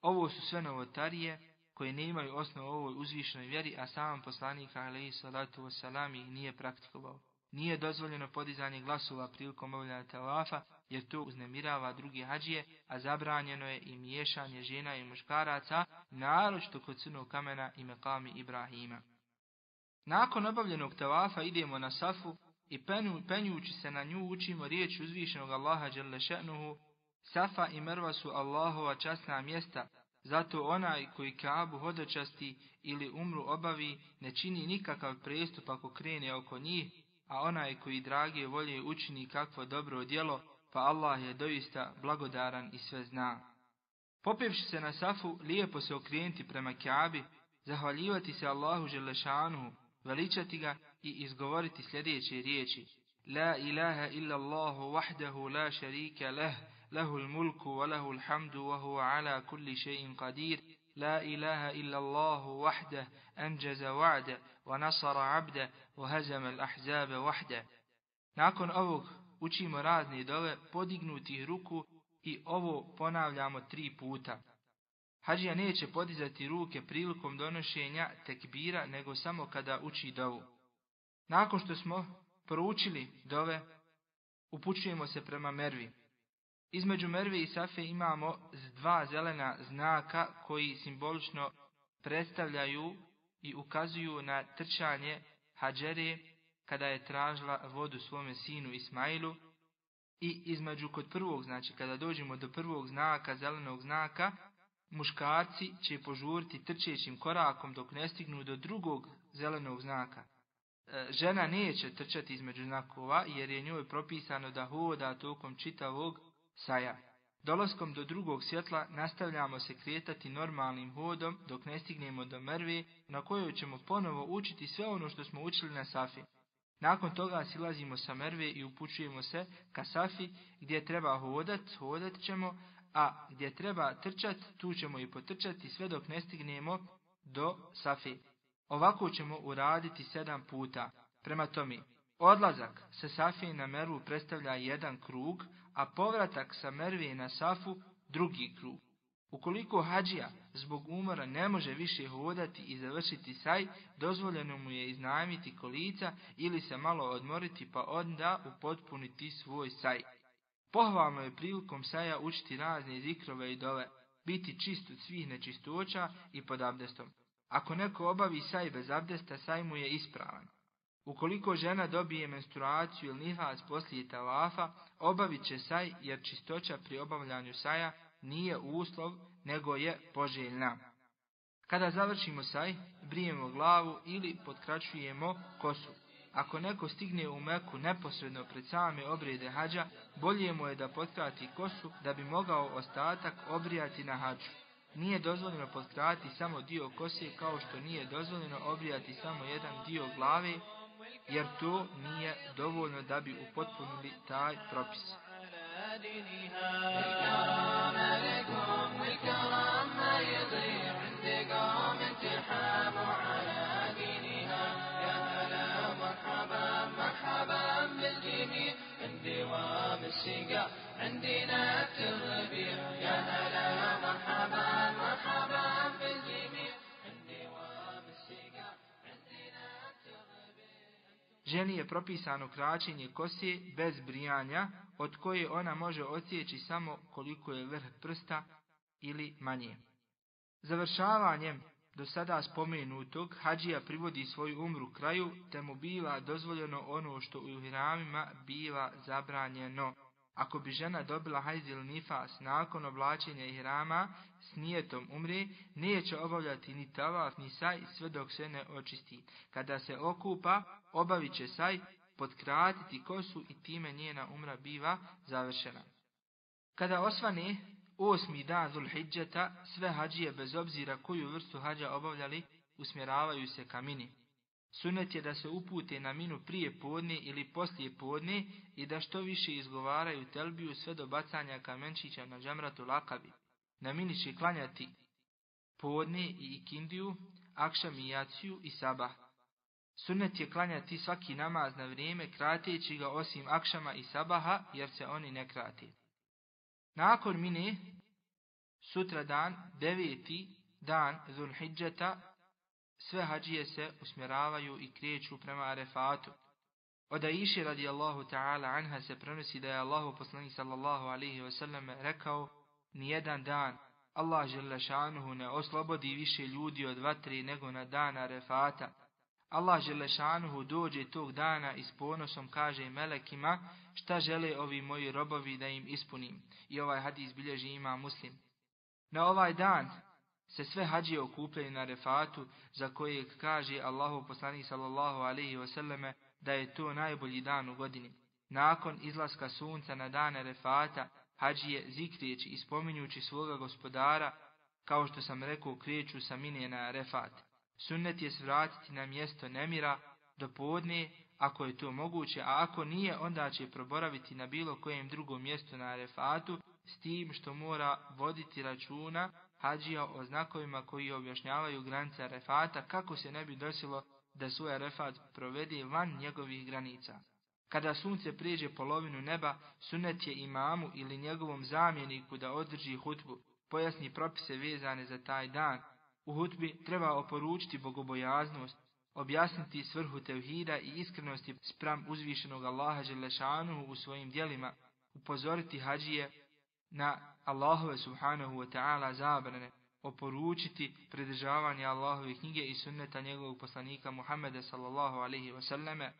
Ovo su sve novotarije koje ne imaju osnovu ovoj uzvišenoj vjeri, a sam poslanik a.s. ih nije praktikovao. Nije dozvoljeno podizanje glasova prilikom obavljanja tavafa, jer to uznemirava druge hađije, a zabranjeno je i miješanje žena i muškaraca, naročito kod crnog kamena i mekami Ibrahima. Nakon obavljenog tavafa idemo na safu i penju, penjući se na nju učimo riječ uzvišenog Allaha Đelešenuhu. Safa i Merva su Allahova časna mjesta, zato onaj koji Kaabu hodočasti ili umru obavi ne čini nikakav prestup ako krene oko njih, a onaj koji drage volje učini kakvo dobro djelo, pa Allah je doista blagodaran i sve zna. Popevši se na safu, lijepo se okrenuti prema Kaabi, zahvaljivati se Allahu Želešanu, veličati ga i izgovoriti sljedeće riječi. La ilaha illa Allahu wahdahu la šarika leh, lahul mulku wa lahul hamdu wa huwa ala kulli še'in qadir. لا إله إلا الله وحده أنجز وعده ونصر عبده وهزم الأحزاب وحده Nakon ovog učimo razne dove podignutih ruku i ovo ponavljamo tri puta. Hadžija neće podizati ruke prilikom donošenja tekbira, nego samo kada uči dovu. Nakon što smo proučili dove, upućujemo se prema Mervi. Između Merve i Safe imamo dva zelena znaka koji simbolično predstavljaju i ukazuju na trčanje Hadžere kada je tražila vodu svome sinu Ismailu i između kod prvog, znači kada dođemo do prvog znaka, zelenog znaka, muškarci će požuriti trčećim korakom dok ne stignu do drugog zelenog znaka. E, žena neće trčati između znakova jer je njoj propisano da hoda tokom čitavog saja. Dolaskom do drugog svjetla nastavljamo se kretati normalnim hodom dok ne stignemo do mrve na kojoj ćemo ponovo učiti sve ono što smo učili na safi. Nakon toga silazimo sa merve i upućujemo se ka safi gdje treba hodat, hodat ćemo, a gdje treba trčat, tu ćemo i potrčati sve dok ne stignemo do safi. Ovako ćemo uraditi sedam puta. Prema tome, odlazak sa safije na mervu predstavlja jedan krug, a povratak sa merve na safu drugi krug. Ukoliko hađija zbog umora ne može više hodati i završiti saj, dozvoljeno mu je iznajmiti kolica ili se malo odmoriti pa onda upotpuniti svoj saj. Pohvalno je prilikom saja učiti razne zikrove i dove, biti čist od svih nečistoća i pod abdestom. Ako neko obavi saj bez abdesta, saj mu je ispravan. Ukoliko žena dobije menstruaciju ili nifas poslije tavafa, obavit će saj jer čistoća pri obavljanju saja nije uslov, nego je poželjna. Kada završimo saj, brijemo glavu ili potkraćujemo kosu. Ako neko stigne u Meku neposredno pred same obrijede hađa, bolje mu je da potkrati kosu da bi mogao ostatak obrijati na hađu. Nije dozvoljeno potkrati samo dio kose kao što nije dozvoljeno obrijati samo jedan dio glave, jer to nije dovoljno da bi upotpunili taj propis. عندي وام السقا عندنا ترك Ženi je propisano kraćenje kose bez brijanja, od koje ona može odsjeći samo koliko je vrh prsta ili manje. Završavanjem do sada spomenutog, hađija privodi svoju umru kraju, te mu biva dozvoljeno ono što u hramima biva zabranjeno. Ako bi žena dobila hajz ili nifas nakon oblačenja ihrama s nijetom umre, neće obavljati ni tavaf ni saj sve dok se ne očisti. Kada se okupa, obavit će saj, potkratiti kosu i time njena umra biva završena. Kada osvane osmi dan Zulhidžeta, sve hađije bez obzira koju vrstu hađa obavljali, usmjeravaju se ka mini. Sunet je da se upute na minu prije podne ili poslije podne i da što više izgovaraju telbiju sve do bacanja kamenčića na džamratu lakabi. Na mini će klanjati podne i ikindiju, akšam i jaciju i sabah. Sunnet je klanjati svaki namaz na vrijeme krateći ga osim akšama i sabaha jer se oni ne krati. Nakon mine, sutra dan, deveti dan Zulhidžeta, sve hađije se usmjeravaju i kreću prema Arefatu. Od Aiši radijallahu ta'ala anha se prenosi da je Allahu poslanik sallallahu alaihi wasallam rekao nijedan dan Allah Želešanuhu ne oslobodi više ljudi od vatri nego na dana refata. Allah Želešanuhu dođe tog dana i s ponosom kaže melekima šta žele ovi moji robovi da im ispunim. I ovaj hadis bilježi ima muslim. Na ovaj dan se sve hađije okupljaju na refatu za kojeg kaže Allahu poslanik sallallahu alaihi wasallame da je to najbolji dan u godini. Nakon izlaska sunca na dane refata, hađije zikrijeći i spominjući svoga gospodara, kao što sam rekao, kreću sa mine na refat. Sunnet je svratiti na mjesto nemira do podne, ako je to moguće, a ako nije, onda će proboraviti na bilo kojem drugom mjestu na refatu, s tim što mora voditi računa hađija o znakovima koji objašnjavaju granice refata, kako se ne bi desilo da svoj refat provede van njegovih granica. Kada sunce prijeđe polovinu neba, sunet je imamu ili njegovom zamjeniku da održi hutbu, pojasni propise vezane za taj dan. U hutbi treba oporučiti bogobojaznost, objasniti svrhu tevhida i iskrenosti spram uzvišenog Allaha Želešanu u svojim dijelima, upozoriti hađije na Allahove subhanahu wa ta'ala zabrane, oporučiti pridržavanje Allahove knjige i sunneta njegovog poslanika Muhammeda sallallahu alaihi wasallame.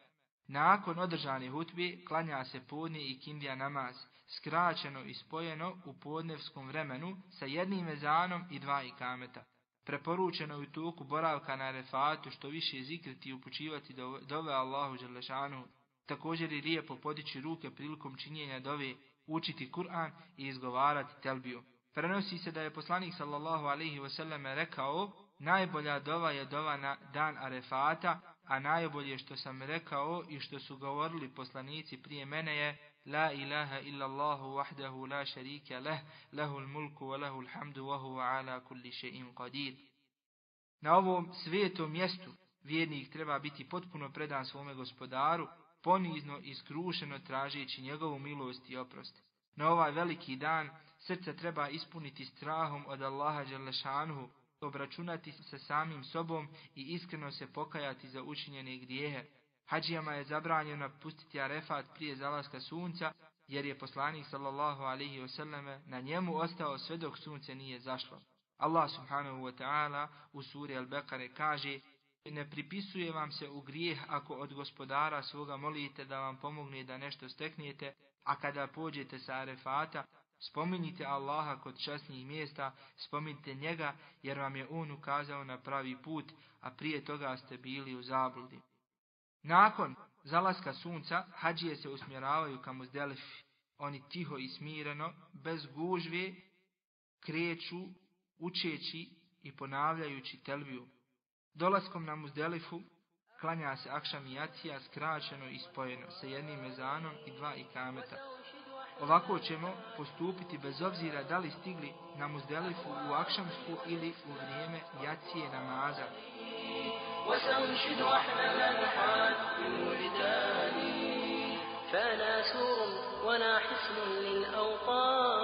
Nakon održane hutbe klanja se podne i kindija namaz, skraćeno i spojeno u podnevskom vremenu sa jednim ezanom i dva ikameta. Preporučeno je u toku boravka na refatu što više zikriti i upućivati do, dove Allahu Đelešanu. Također je lijepo podići ruke prilikom činjenja dove, učiti Kur'an i izgovarati telbiju. Prenosi se da je poslanik sallallahu alaihi wasallam rekao najbolja dova je dova na dan Arefata, a najbolje što sam rekao i što su govorili poslanici prije mene je La ilaha illa Allahu wahdahu la sharika leh, lahul mulku wa lahul hamdu wa huwa ala kulli še'in qadir. Na ovom svetom mjestu vjernik treba biti potpuno predan svome gospodaru, ponizno i skrušeno tražeći njegovu milost i oprost. Na ovaj veliki dan srce treba ispuniti strahom od Allaha Đalešanuhu, obračunati se samim sobom i iskreno se pokajati za učinjene grijehe. Hadžijama je zabranjeno pustiti arefat prije zalaska sunca, jer je poslanik sallallahu alaihi wasallam na njemu ostao sve dok sunce nije zašlo. Allah subhanahu wa ta'ala u suri Al-Bekare kaže Ne pripisuje vam se u grijeh ako od gospodara svoga molite da vam pomogne da nešto steknete, a kada pođete sa arefata, spominjite Allaha kod časnih mjesta, spominjite njega jer vam je on ukazao na pravi put, a prije toga ste bili u zabludi. Nakon zalaska sunca, hađije se usmjeravaju ka Muzdelifi. Oni tiho i smireno, bez gužve, kreću, učeći i ponavljajući telbiju. Dolaskom na Muzdelifu, klanja se akšam i jacija skraćeno i spojeno sa jednim mezanom i dva ikameta. Ovako ćemo postupiti bez obzira da li stigli na Muzdelifu u akšamsku ili u vrijeme jacije namaza. وسأنشد أحلى الحال من ولداني فأنا سور وأنا حصن للأوطان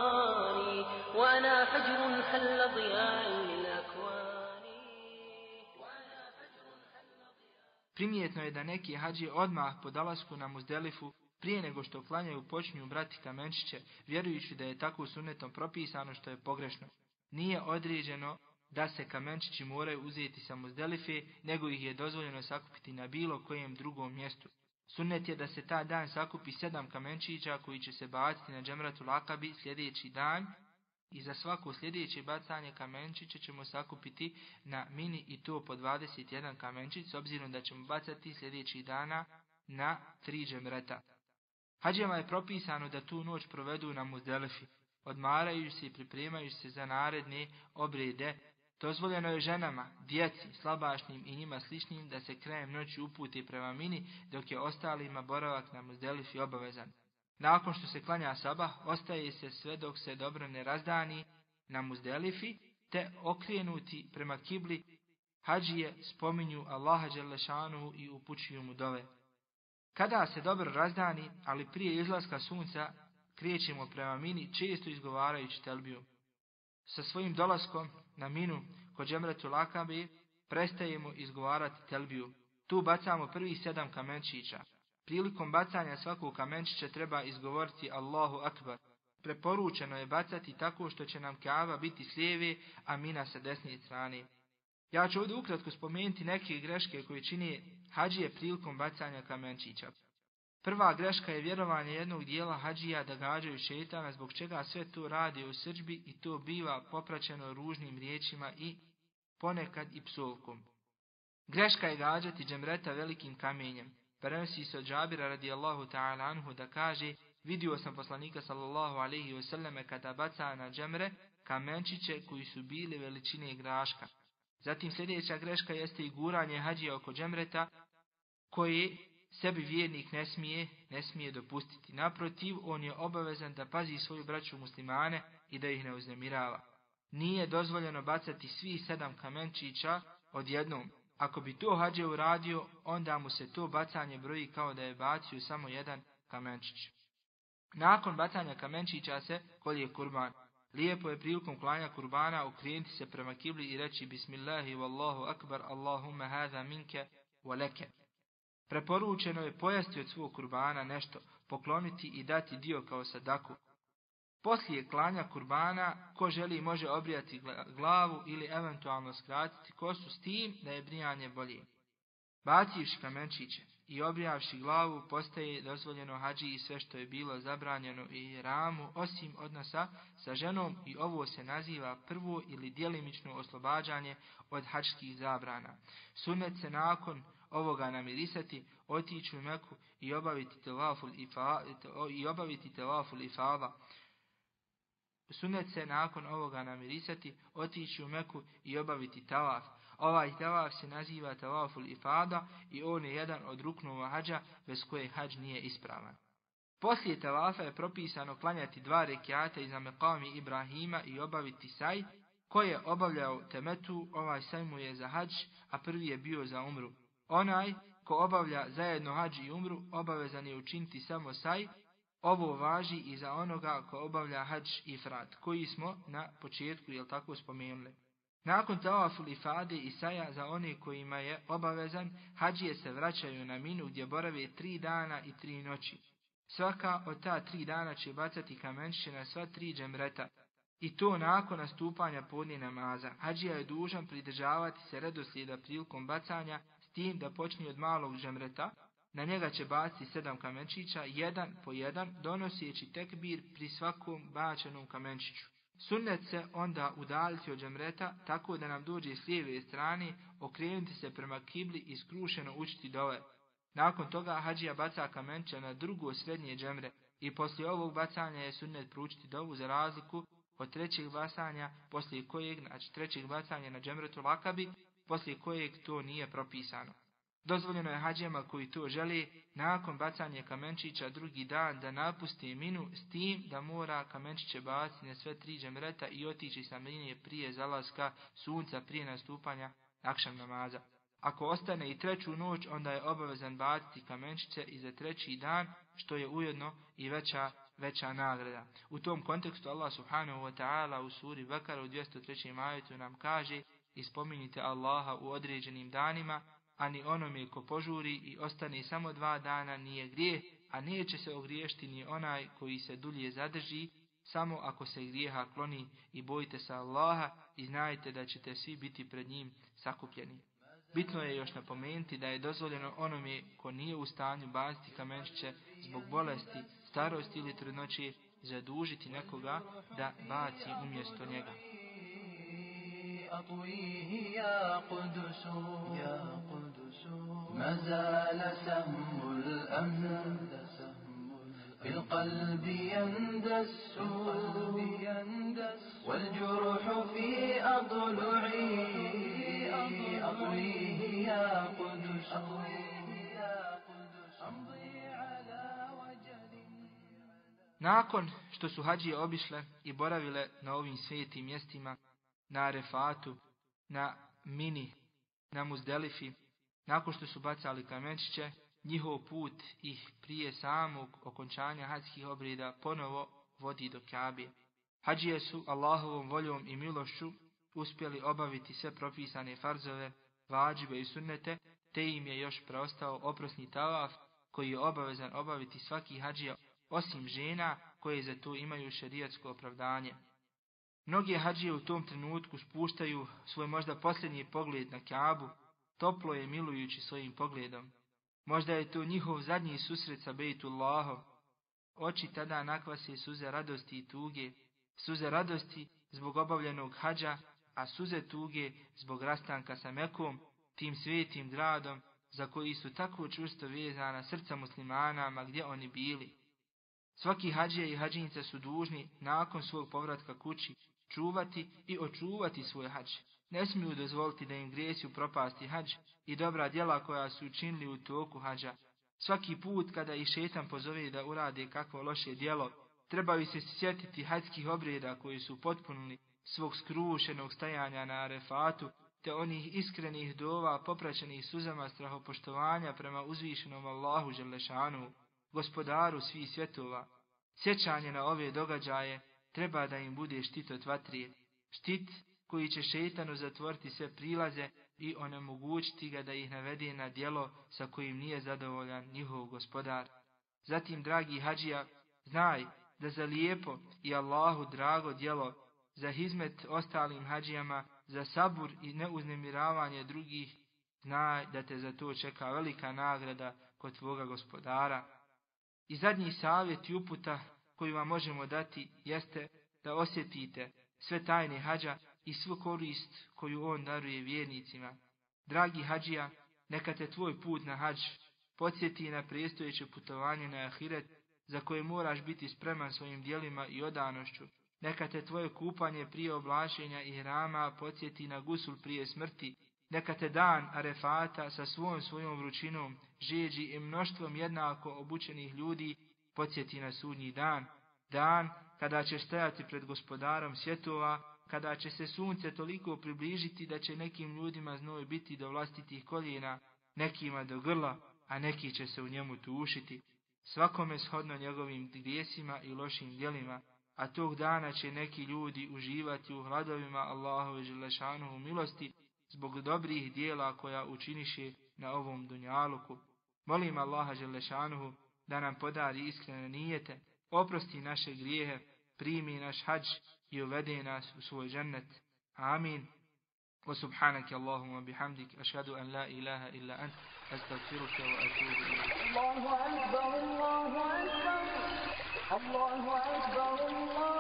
Primjetno je da neki hađi odmah po dalasku na Muzdelifu prije nego što klanjaju počinju brati kamenčiće, vjerujući da je tako sunetom propisano što je pogrešno. Nije određeno da se kamenčići moraju uzeti sa muzdelife, nego ih je dozvoljeno sakupiti na bilo kojem drugom mjestu. Sunnet je da se ta dan sakupi sedam kamenčića koji će se baciti na džemratu lakabi sljedeći dan i za svako sljedeće bacanje kamenčića ćemo sakupiti na mini i to po 21 kamenčić s obzirom da ćemo bacati sljedeći dana na tri džemreta. Hađama je propisano da tu noć provedu na muzdelifi, odmaraju se i pripremaju se za naredne obrede Dozvoljeno je ženama, djeci, slabašnim i njima sličnim da se krajem noći uputi prema mini, dok je ostalima boravak na muzdelifi obavezan. Nakon što se klanja sabah, ostaje se sve dok se dobro ne razdani na muzdelifi, te okrenuti prema kibli, hađije spominju Allaha Đelešanu i upućuju mu dove. Kada se dobro razdani, ali prije izlaska sunca, krijećemo prema mini, često izgovarajući telbiju. Sa svojim dolaskom na minu kod džemretu lakabi prestajemo izgovarati telbiju. Tu bacamo prvi sedam kamenčića. Prilikom bacanja svakog kamenčića treba izgovoriti Allahu Akbar. Preporučeno je bacati tako što će nam Kaaba biti s lijeve, a mina sa desne strane. Ja ću ovdje ukratko spomenuti neke greške koje čini hađije prilikom bacanja kamenčića. Prva greška je vjerovanje jednog dijela hađija da gađaju šetana, zbog čega sve to radi u srđbi i to biva popraćeno ružnim riječima i ponekad i psovkom. Greška je gađati džemreta velikim kamenjem. Prenosi se od Džabira radijallahu ta'ala anhu da kaže vidio sam poslanika sallallahu alaihi wasallame kada baca na džemre kamenčiće koji su bili veličine graška. Zatim sljedeća greška jeste i guranje hađija oko džemreta koji sebi vjernik ne smije, ne smije dopustiti. Naprotiv, on je obavezan da pazi svoju braću muslimane i da ih ne uznemirava. Nije dozvoljeno bacati svi sedam kamenčića odjednom. Ako bi to hađe uradio, onda mu se to bacanje broji kao da je bacio samo jedan kamenčić. Nakon bacanja kamenčića se kolje kurban. Lijepo je prilikom klanja kurbana okrenuti se prema kibli i reći Bismillahi wallahu akbar Allahumma hadha minke wa leke. Preporučeno je pojasti od svog kurbana nešto, pokloniti i dati dio kao sadaku. Poslije klanja kurbana, ko želi može obrijati glavu ili eventualno skratiti kosu s tim da je brijanje bolje. Bacivši kamenčiće i obrijavši glavu postaje dozvoljeno hađi i sve što je bilo zabranjeno i ramu, osim odnosa sa ženom i ovo se naziva prvo ili djelimično oslobađanje od hačkih zabrana. Sunet se nakon ovoga namirisati, otići u Meku i obaviti telaful ifa, i obaviti telaful ifada. Sunet se nakon ovoga namirisati, otići u Meku i obaviti talaf. Ovaj talaf se naziva talaful ifada i on je jedan od ruknova hađa bez koje hađ nije ispravan. Poslije talafa je propisano klanjati dva rekiata iza Mekami Ibrahima i obaviti saj, koje je obavljao temetu, ovaj saj mu je za hađ, a prvi je bio za umru. Onaj ko obavlja zajedno hađ i umru, obavezan je učiniti samo saj, ovo važi i za onoga ko obavlja hađ i frat, koji smo na početku, jel tako, spomenuli. Nakon tawaful ifade i saja za one kojima je obavezan, hađije se vraćaju na minu gdje borave tri dana i tri noći. Svaka od ta tri dana će bacati kamenčiće na sva tri džemreta, i to nakon nastupanja podnije namaza. Hađija je dužan pridržavati se redoslijeda prilikom bacanja tim da počne od malog žemreta, na njega će baciti sedam kamenčića, jedan po jedan, donoseći tekbir pri svakom bačenom kamenčiću. Sunnet se onda udaliti od džemreta tako da nam dođe s lijeve strane, okrenuti se prema kibli i skrušeno učiti dole. Nakon toga hađija baca kamenča na drugo srednje džemre i poslije ovog bacanja je sunnet pručiti dovu za razliku od trećeg bacanja, poslije kojeg, znači trećeg bacanja na džemretu lakabi, poslije kojeg to nije propisano. Dozvoljeno je hađema koji to želi nakon bacanja kamenčića drugi dan da napusti minu s tim da mora kamenčiće baciti na sve tri džemreta i otići sa minije prije zalaska sunca prije nastupanja akšam namaza. Ako ostane i treću noć, onda je obavezan baciti kamenčiće i za treći dan, što je ujedno i veća veća nagrada. U tom kontekstu Allah subhanahu wa ta'ala u suri Bekara u 203. majetu nam kaže i Allaha u određenim danima, a ni onome ko požuri i ostane samo dva dana nije grije, a neće se ogriješti ni onaj koji se dulje zadrži, samo ako se grijeha kloni i bojite se Allaha i znajte da ćete svi biti pred njim sakupljeni. Bitno je još napomenuti da je dozvoljeno onome ko nije u stanju baciti kamenčiće zbog bolesti, starosti ili trudnoće zadužiti nekoga da baci umjesto njega. أطويه يا قدس يا قدس ما زال سهم الأمن في القلب يندس والجروح في أضلعي أطويه يا قدس Nakon što su hađije obišle i boravile na ovim svetim mjestima, na Arefatu, na Mini, na Muzdelifi, nakon što su bacali kamenčiće, njihov put ih prije samog okončanja hađskih obreda ponovo vodi do Kabe. Hađije su Allahovom voljom i milošću uspjeli obaviti sve propisane farzove, vađibe i sunnete, te im je još preostao oprosni tavaf koji je obavezan obaviti svaki hađija osim žena koje za to imaju šerijatsko opravdanje. Mnogi hađije u tom trenutku spuštaju svoj možda posljednji pogled na Kaabu, toplo je milujući svojim pogledom. Možda je to njihov zadnji susret sa Bejtullahom. Oči tada nakvase suze radosti i tuge, suze radosti zbog obavljenog hađa, a suze tuge zbog rastanka sa Mekom, tim svetim gradom za koji su tako čvrsto vezana srca muslimana, ma gdje oni bili. Svaki hađija i hađinica su dužni nakon svog povratka kući čuvati i očuvati svoj hađ. Ne smiju dozvoliti da im grijesi propasti hađ i dobra djela koja su učinili u toku hađa. Svaki put kada ih šetan pozove da urade kakvo loše djelo, trebaju se sjetiti hađskih obrijeda koji su potpunili svog skrušenog stajanja na arefatu, te onih iskrenih dova popraćenih suzama strahopoštovanja prema uzvišenom Allahu Želešanu, gospodaru svih svjetova. Sjećanje na ove događaje treba da im bude štit od vatrije, štit koji će šeitanu zatvoriti sve prilaze i onemogućiti ga da ih navede na djelo sa kojim nije zadovoljan njihov gospodar. Zatim, dragi hađija, znaj da za lijepo i Allahu drago djelo, za hizmet ostalim hađijama, za sabur i neuznemiravanje drugih, znaj da te za to čeka velika nagrada kod tvoga gospodara. I zadnji savjet i uputa koju vam možemo dati jeste da osjetite sve tajne hađa i svu korist koju on daruje vjernicima. Dragi hađija, neka te tvoj put na hađ podsjeti na prijestojeće putovanje na ahiret za koje moraš biti spreman svojim dijelima i odanošću. Neka te tvoje kupanje prije oblačenja i hrama podsjeti na gusul prije smrti. Neka te dan arefata sa svojom svojom vrućinom, žeđi i mnoštvom jednako obučenih ljudi podsjeti na sudnji dan. Dan kada će stajati pred gospodarom svjetova, kada će se sunce toliko približiti da će nekim ljudima znoj biti do vlastitih koljena, nekima do grla, a neki će se u njemu tušiti. Svakome shodno njegovim grijesima i lošim djelima, a tog dana će neki ljudi uživati u hladovima Allahove želešanuhu milosti zbog dobrih dijela koja učiniše na ovom dunjaluku. Molim Allaha želešanuhu da nam podari iskrene nijete, oprosti naše grijehe, primi naš hađ i uvede nas u svoj džennet. Amin. وسبحانك اللهم وبحمدك أشهد أن لا إله إلا أنت أستغفرك وأتوب إليك الله أكبر الله أكبر الله أكبر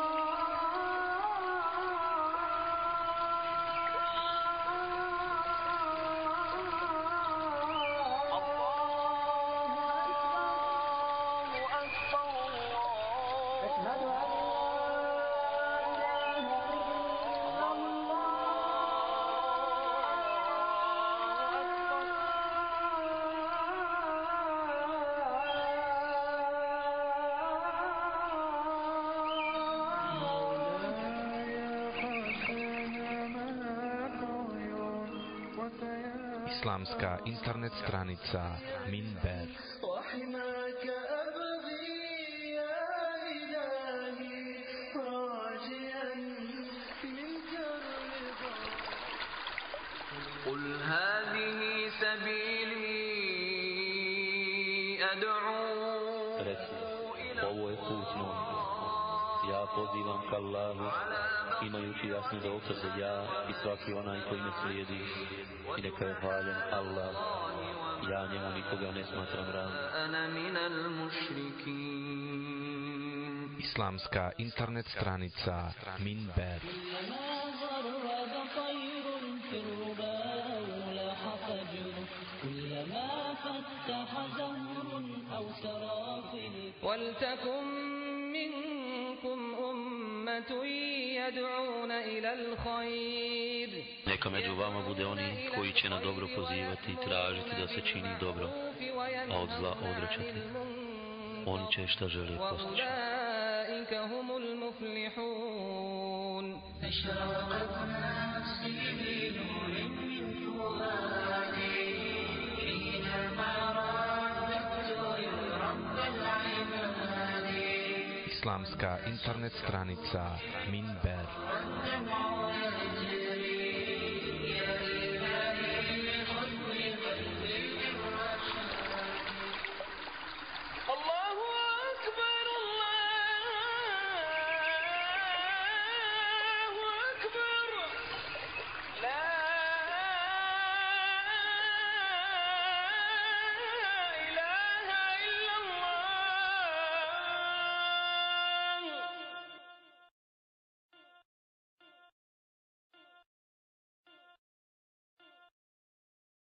islamska internet stranica Minber. قل هذه سبيلي أدعو إلى الله Ja pozivam ka Allahu, imajući jasne dokaze ja i svaki onaj koji me slijedi. I neka je hvaljen Allah. Ja njemu nikoga ne smatram ravnim. أنا من المشركين Islamska internet stranica Minber. كلما Neka među vama bude oni koji će na dobro pozivati i tražiti da se čini dobro, a od zla odrećati. Oni će šta žele postići. أولئك هم المفلحون أشرقت نفسي بنور من فؤادي islámska internet stranica Minber.